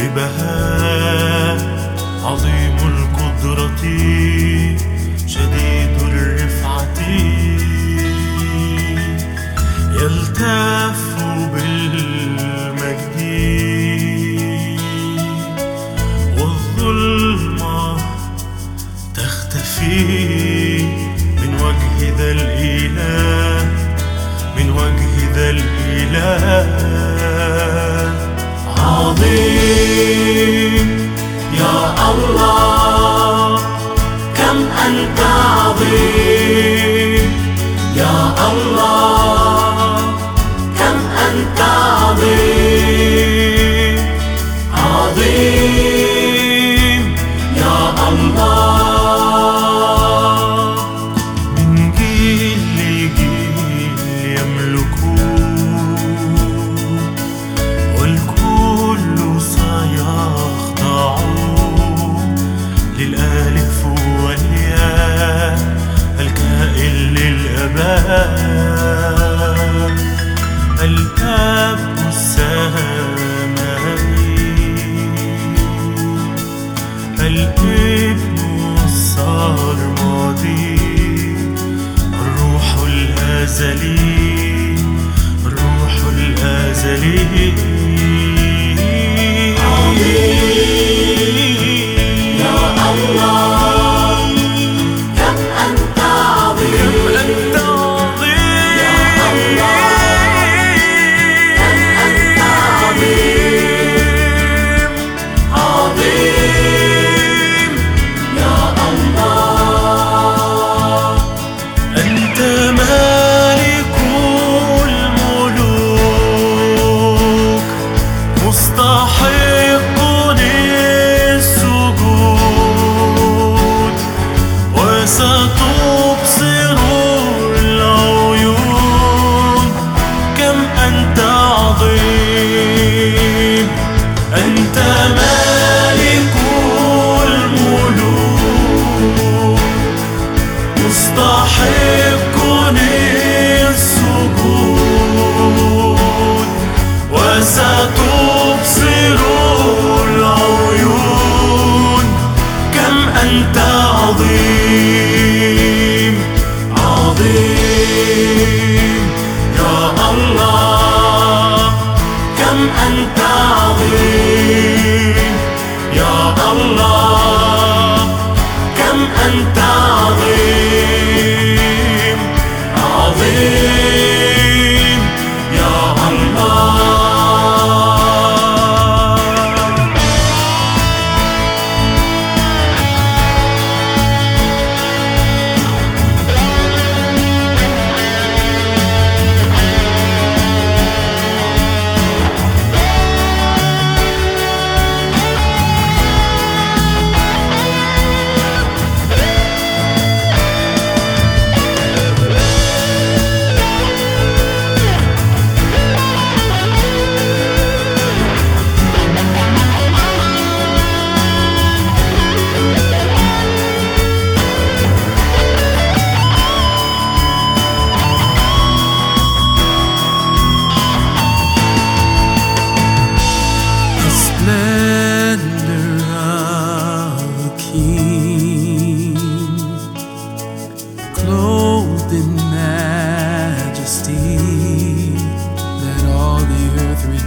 ببهاء عظيم القدرة شديد الرفعة. يلتف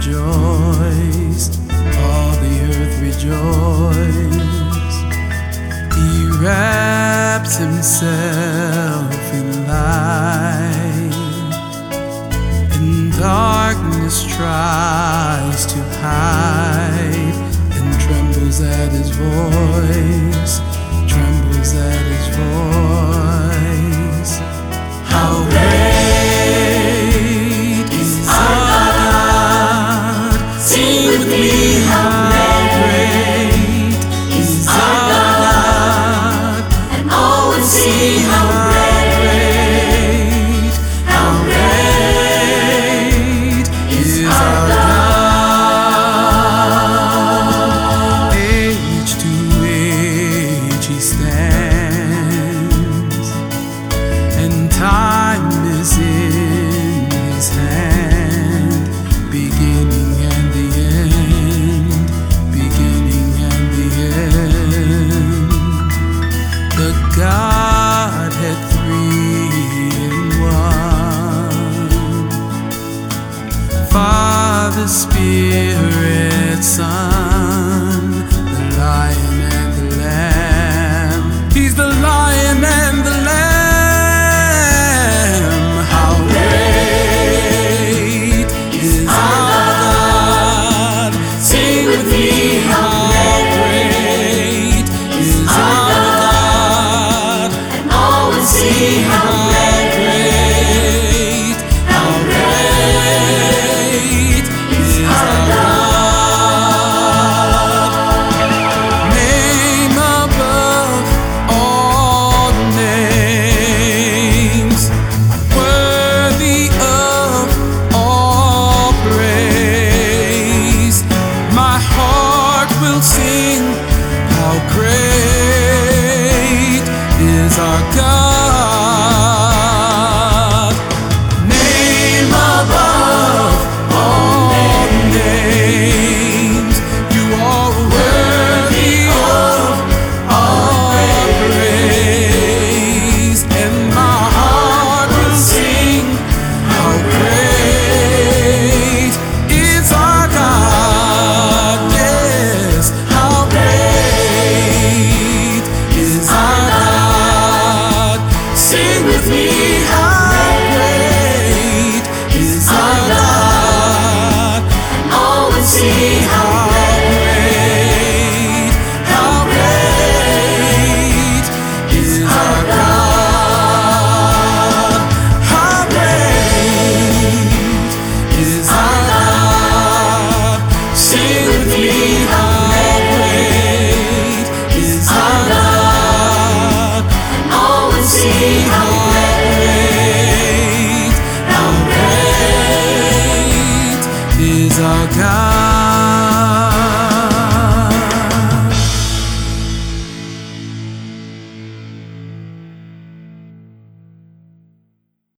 rejoice, all the earth rejoice. He wraps himself in light, and darkness tries to hide, and trembles at his voice, trembles at his voice. How great! Spirit, Spirit's Son.